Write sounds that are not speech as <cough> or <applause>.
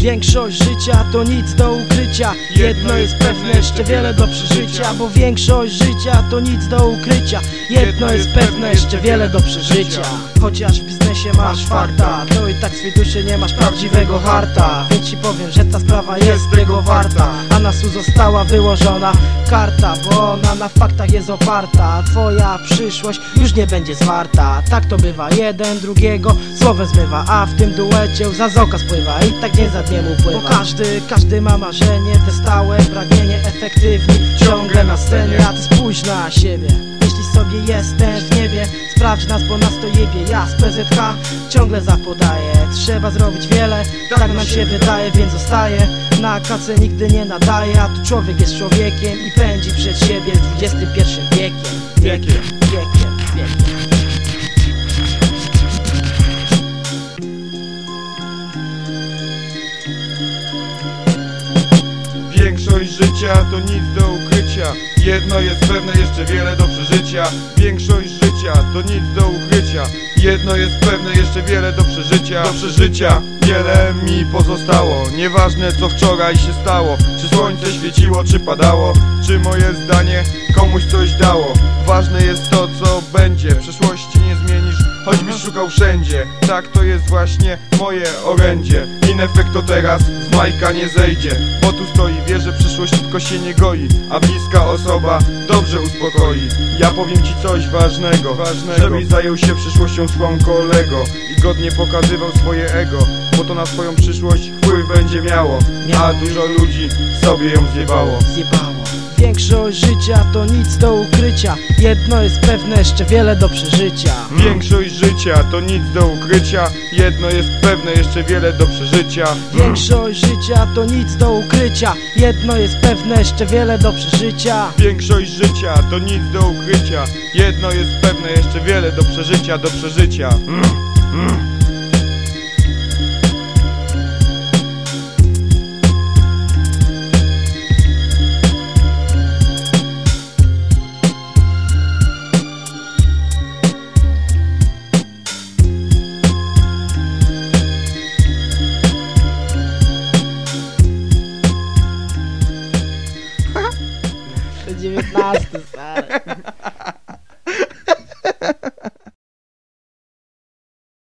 Większość życia to nic do ukrycia. Jedno jest pewne, jeszcze wiele do przeżycia Bo większość życia to nic do ukrycia. Jedno jest pewne, jeszcze wiele do przeżycia Chociaż w biznesie masz farta To i tak w swej duszy nie masz prawdziwego harta. Więc ci powiem, że ta sprawa jest tego warta. A na su została wyłożona karta Bo ona na faktach jest oparta. Twoja przyszłość już nie będzie zwarta. Tak to bywa, jeden drugiego słowem zmywa. A w tym duecie łza z oka spływa. I tak nie za dniem upływa. Bo każdy, każdy ma marzenie Te stałe pragnienie, efektywni Ciągle na scenie, a ty spójrz na siebie jeśli sobie jesteś w niebie Sprawdź nas, bo nas to jebie. Ja z PZH ciągle zapodaję. Trzeba zrobić wiele, tak nam się wydaje Więc zostaje. Na kace nigdy nie nadaje A tu człowiek jest człowiekiem I pędzi przed siebie w XXI Wiekiem. Wiekiem, wiekiem życia to nic do ukrycia. Jedno jest pewne, jeszcze wiele do przeżycia. Większość życia to nic do ukrycia. Jedno jest pewne, jeszcze wiele do przeżycia. Do przeżycia. Wiele mi pozostało. Nieważne co wczoraj się stało. Czy słońce świeciło, czy padało. Czy moje zdanie komuś coś dało. Ważne jest to co będzie. Przeszłości nie zmienisz, choćbyś szukał wszędzie. Tak to jest właśnie moje orędzie. Efekt to teraz z Majka nie zejdzie Bo tu stoi, wie, że przyszłość tylko się nie goi A bliska osoba dobrze uspokoi. Ja powiem ci coś ważnego, ważnego. Żebyś zajął się przyszłością swą kolego I godnie pokazywał swoje ego Bo to na swoją przyszłość wpływ będzie miało A dużo ludzi sobie ją zjebało. Zjebało. Większość życia to nic do ukrycia Jedno jest pewne, jeszcze wiele do przeżycia. Większość życia to nic do ukrycia Jedno jest pewne, jeszcze wiele do przeżycia. Większość życia to nic do ukrycia. Jedno jest pewne, jeszcze wiele do przeżycia. Większość życia to nic do ukrycia. Jedno jest pewne, jeszcze wiele do przeżycia, do przeżycia. Mm, mm. de ginástica, cara. <laughs>